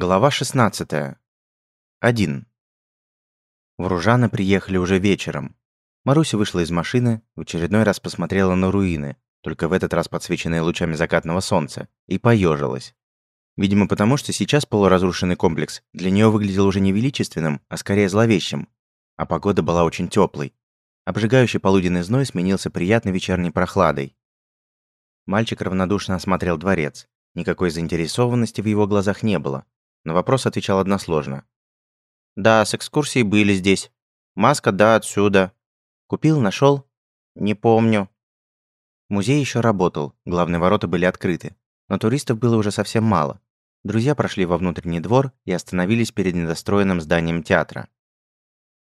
Глава 16. 1. В Ружаны приехали уже вечером. Маруся вышла из машины, в очередной раз посмотрела на руины, только в этот раз подсвеченные лучами закатного солнца, и поежилась. Видимо, потому что сейчас полуразрушенный комплекс для нее выглядел уже не величественным, а скорее зловещим. А погода была очень теплой. Обжигающий полуденный зной сменился приятной вечерней прохладой. Мальчик равнодушно осмотрел дворец. Никакой заинтересованности в его глазах не было. На вопрос отвечал односложно. «Да, с экскурсией были здесь. Маска, да, отсюда. Купил, нашел? Не помню». Музей еще работал, главные ворота были открыты. Но туристов было уже совсем мало. Друзья прошли во внутренний двор и остановились перед недостроенным зданием театра.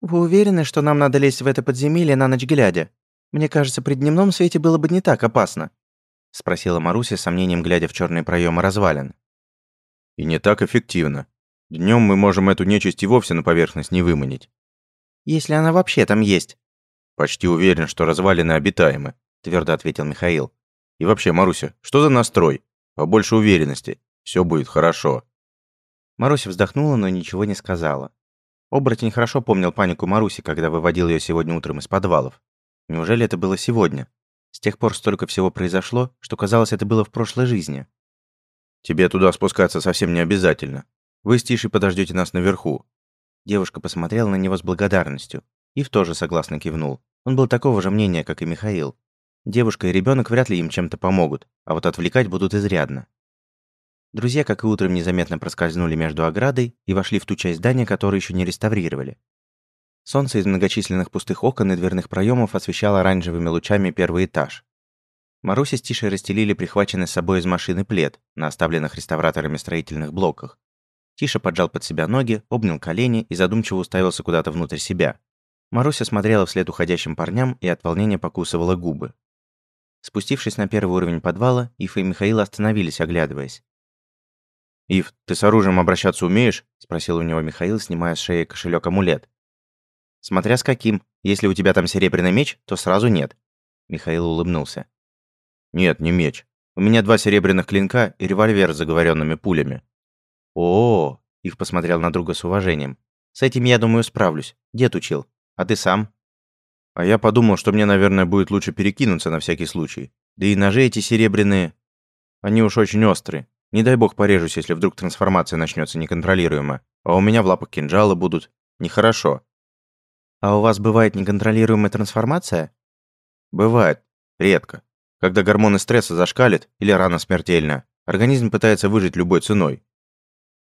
«Вы уверены, что нам надо лезть в это подземелье на ночь глядя? Мне кажется, при дневном свете было бы не так опасно», спросила Маруся с сомнением, глядя в черные проемы развалин. И не так эффективно. Днем мы можем эту нечисть и вовсе на поверхность не выманить. Если она вообще там есть. Почти уверен, что развалины обитаемы, твердо ответил Михаил. И вообще, Маруся, что за настрой? Побольше уверенности. Все будет хорошо. Маруся вздохнула, но ничего не сказала. Оборотень хорошо помнил панику Маруси, когда выводил ее сегодня утром из подвалов. Неужели это было сегодня? С тех пор столько всего произошло, что казалось, это было в прошлой жизни. Тебе туда спускаться совсем не обязательно. Вы с Тишей подождете нас наверху». Девушка посмотрела на него с благодарностью. Ив тоже согласно кивнул. Он был такого же мнения, как и Михаил. Девушка и ребенок вряд ли им чем-то помогут, а вот отвлекать будут изрядно. Друзья, как и утром, незаметно проскользнули между оградой и вошли в ту часть здания, которую еще не реставрировали. Солнце из многочисленных пустых окон и дверных проемов освещало оранжевыми лучами первый этаж. Маруся с Тишей расстелили прихваченный с собой из машины плед на оставленных реставраторами строительных блоках. Тиша поджал под себя ноги, обнял колени и задумчиво уставился куда-то внутрь себя. Маруся смотрела вслед уходящим парням и от волнения покусывала губы. Спустившись на первый уровень подвала, Ив и Михаил остановились, оглядываясь. «Ив, ты с оружием обращаться умеешь?» – спросил у него Михаил, снимая с шеи кошелек амулет. «Смотря с каким. Если у тебя там серебряный меч, то сразу нет». Михаил улыбнулся. «Нет, не меч. У меня два серебряных клинка и револьвер с заговоренными пулями». «О-о-о!» — Ив посмотрел на друга с уважением. «С этим, я думаю, справлюсь. Дед учил. А ты сам?» «А я подумал, что мне, наверное, будет лучше перекинуться на всякий случай. Да и ножи эти серебряные... Они уж очень острые. Не дай бог порежусь, если вдруг трансформация начнется неконтролируемо. А у меня в лапах кинжалы будут. Нехорошо». «А у вас бывает неконтролируемая трансформация?» «Бывает. Редко. Когда гормоны стресса зашкалят или рана смертельна, организм пытается выжить любой ценой.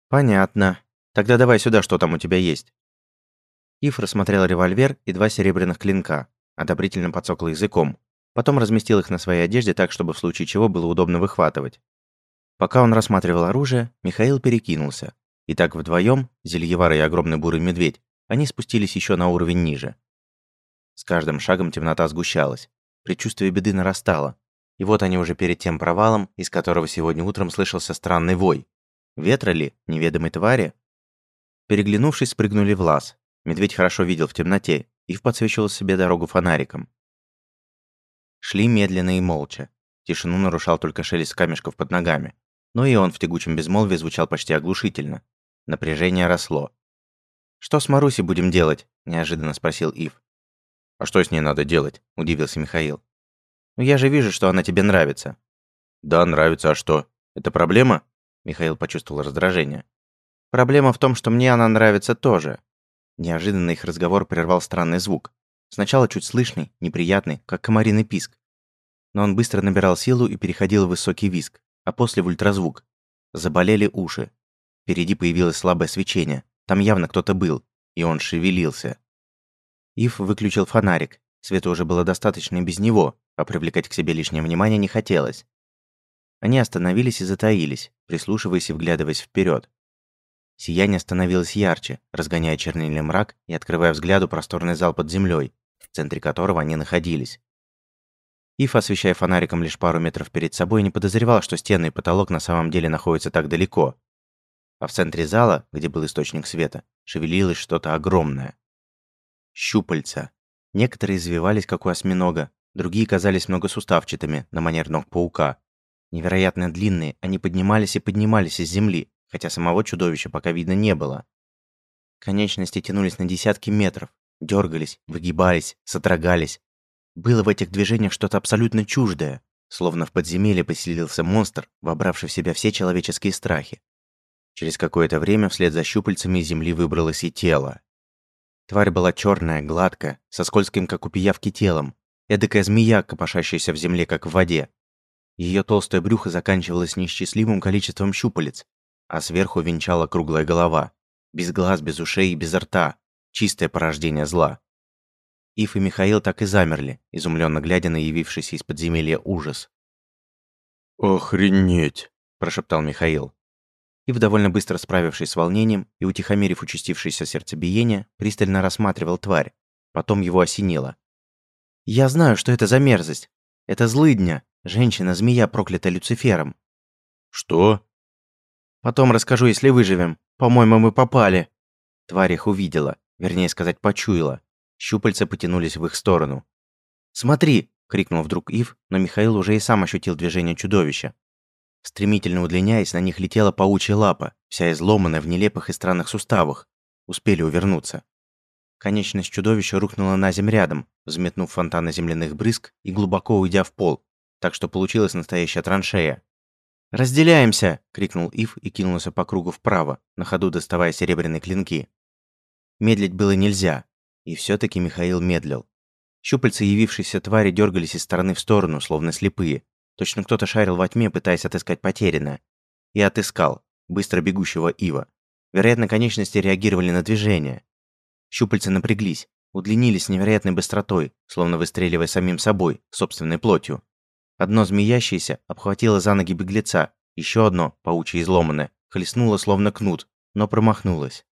Понятно. Тогда давай сюда, что там у тебя есть. Иф рассмотрел револьвер и два серебряных клинка, одобрительно подсокал языком. Потом разместил их на своей одежде так, чтобы в случае чего было удобно выхватывать. Пока он рассматривал оружие, Михаил перекинулся. И так вдвоем, Зельевар и огромный бурый медведь, они спустились еще на уровень ниже. С каждым шагом темнота сгущалась. Предчувствие беды нарастало. И вот они уже перед тем провалом, из которого сегодня утром слышался странный вой. Ветра ли? Неведомой твари? Переглянувшись, спрыгнули в лаз. Медведь хорошо видел в темноте и подсвечивал себе дорогу фонариком. Шли медленно и молча. Тишину нарушал только шелест камешков под ногами. Но и он в тягучем безмолвии звучал почти оглушительно. Напряжение росло. «Что с Марусей будем делать?» – неожиданно спросил Ив. «А что с ней надо делать?» – удивился Михаил. Ну я же вижу, что она тебе нравится». «Да, нравится, а что? Это проблема?» Михаил почувствовал раздражение. «Проблема в том, что мне она нравится тоже». Неожиданно их разговор прервал странный звук. Сначала чуть слышный, неприятный, как комариный писк. Но он быстро набирал силу и переходил в высокий виск, а после в ультразвук. Заболели уши. Впереди появилось слабое свечение. Там явно кто-то был, и он шевелился. Ив выключил фонарик. Света уже было достаточно и без него, а привлекать к себе лишнее внимание не хотелось. Они остановились и затаились, прислушиваясь и вглядываясь вперед. Сияние становилось ярче, разгоняя чернильный мрак и открывая взгляду просторный зал под землей, в центре которого они находились. Иф, освещая фонариком лишь пару метров перед собой, не подозревал, что стены и потолок на самом деле находятся так далеко. А в центре зала, где был источник света, шевелилось что-то огромное. Щупальца. Некоторые извивались, как у осьминога, Другие казались многосуставчатыми, на манер ног паука. Невероятно длинные, они поднимались и поднимались из земли, хотя самого чудовища пока видно не было. Конечности тянулись на десятки метров, дергались, выгибались, содрогались. Было в этих движениях что-то абсолютно чуждое, словно в подземелье поселился монстр, вобравший в себя все человеческие страхи. Через какое-то время вслед за щупальцами из земли выбралось и тело. Тварь была черная, гладкая, со скользким, как у пиявки, телом. Эдакая змея, копошащаяся в земле, как в воде. Ее толстое брюхо заканчивалось неисчислимым количеством щупалец, а сверху венчала круглая голова. Без глаз, без ушей и без рта. Чистое порождение зла. Ив и Михаил так и замерли, изумленно глядя на явившийся из подземелья ужас. «Охренеть!» – прошептал Михаил. Ив, довольно быстро справившись с волнением и утихомирив участившееся сердцебиение, пристально рассматривал тварь. Потом его осенило. «Я знаю, что это за мерзость. Это злыдня, женщина-змея, проклятая Люцифером». «Что?» «Потом расскажу, если выживем. По-моему, мы попали». Тварь их увидела, вернее сказать, почуяла. Щупальца потянулись в их сторону. «Смотри!» — крикнул вдруг Ив, но Михаил уже и сам ощутил движение чудовища. Стремительно удлиняясь, на них летела паучья лапа, вся изломанная в нелепых и странных суставах. Успели увернуться. Конечность чудовища рухнула на землю рядом, взметнув фонтаны земляных брызг и глубоко уйдя в пол, так что получилась настоящая траншея. «Разделяемся!» — крикнул Ив и кинулся по кругу вправо, на ходу доставая серебряные клинки. Медлить было нельзя, и все таки Михаил медлил. Щупальца явившейся твари дергались из стороны в сторону, словно слепые. Точно кто-то шарил во тьме, пытаясь отыскать потерянное. И отыскал, быстро бегущего Ива. Вероятно, конечности реагировали на движение. Щупальца напряглись, удлинились с невероятной быстротой, словно выстреливая самим собой, собственной плотью. Одно змеящееся обхватило за ноги беглеца, еще одно, паучье изломанное, хлестнуло словно кнут, но промахнулось.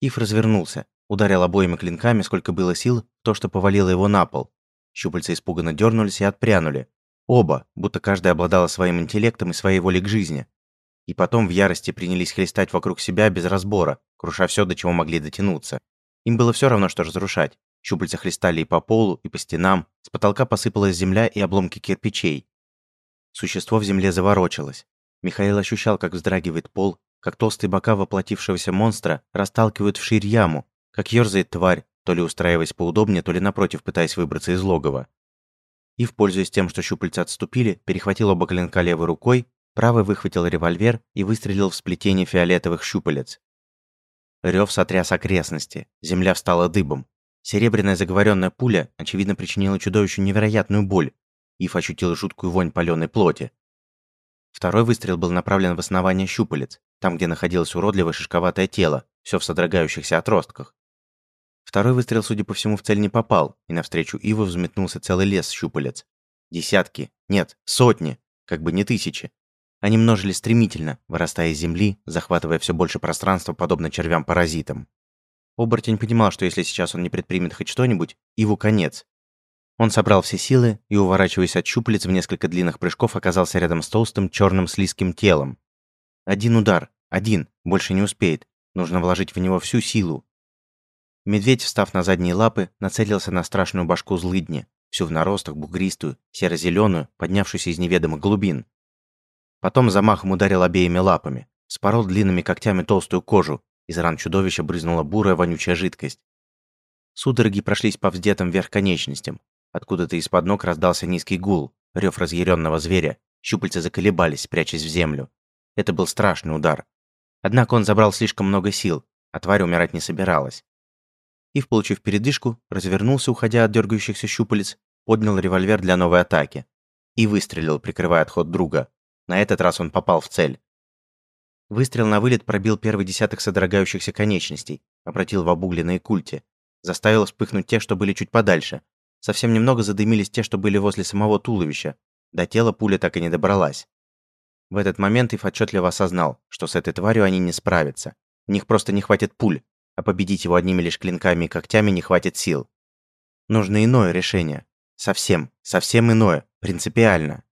Ив развернулся, ударил обоими клинками, сколько было сил, то, что повалило его на пол. Щупальца испуганно дернулись и отпрянули, Оба, будто каждый обладала своим интеллектом и своей волей к жизни. И потом в ярости принялись хлестать вокруг себя без разбора, круша все, до чего могли дотянуться. Им было все равно, что разрушать. Щупальца хлестали и по полу, и по стенам, с потолка посыпалась земля и обломки кирпичей. Существо в земле заворочилось. Михаил ощущал, как вздрагивает пол, как толстые бока воплотившегося монстра расталкивают вширь яму, как ерзает тварь, то ли устраиваясь поудобнее, то ли напротив, пытаясь выбраться из логова. И, пользуясь тем, что щупальца отступили, перехватил оба клинка левой рукой, правый выхватил револьвер и выстрелил в сплетение фиолетовых щупалец. Рев сотряс окрестности, земля встала дыбом. Серебряная заговоренная пуля, очевидно, причинила чудовищу невероятную боль. Ив ощутил жуткую вонь паленой плоти. Второй выстрел был направлен в основание щупалец, там, где находилось уродливое шишковатое тело, все в содрогающихся отростках. Второй выстрел, судя по всему, в цель не попал, и навстречу Иву взметнулся целый лес щупалец. Десятки, нет, сотни, как бы не тысячи. Они множились стремительно, вырастая из земли, захватывая все больше пространства, подобно червям-паразитам. Оборотень понимал, что если сейчас он не предпримет хоть что-нибудь, Иву конец. Он собрал все силы и, уворачиваясь от щупалец в несколько длинных прыжков, оказался рядом с толстым черным слизким телом. Один удар, один, больше не успеет. Нужно вложить в него всю силу, Медведь, встав на задние лапы, нацелился на страшную башку злыдни, всю в наростах, бугристую, серо-зеленую, поднявшуюся из неведомых глубин. Потом замахом ударил обеими лапами, спорол длинными когтями толстую кожу, из ран чудовища брызнула бурая вонючая жидкость. Судороги прошлись по вздетым вверх конечностям. Откуда-то из-под ног раздался низкий гул, рев разъяренного зверя, щупальца заколебались, прячась в землю. Это был страшный удар. Однако он забрал слишком много сил, а тварь умирать не собиралась. Ив, получив передышку, развернулся, уходя от дергающихся щупалец, поднял револьвер для новой атаки и выстрелил, прикрывая отход друга. На этот раз он попал в цель. Выстрел на вылет пробил первый десяток содрогающихся конечностей, обратил в обугленные культи, заставил вспыхнуть те, что были чуть подальше. Совсем немного задымились те, что были возле самого туловища. До тела пуля так и не добралась. В этот момент Ив отчетливо осознал, что с этой тварью они не справятся. У них просто не хватит пуль, а победить его одними лишь клинками и когтями не хватит сил. Нужно иное решение. Совсем, совсем иное, принципиально.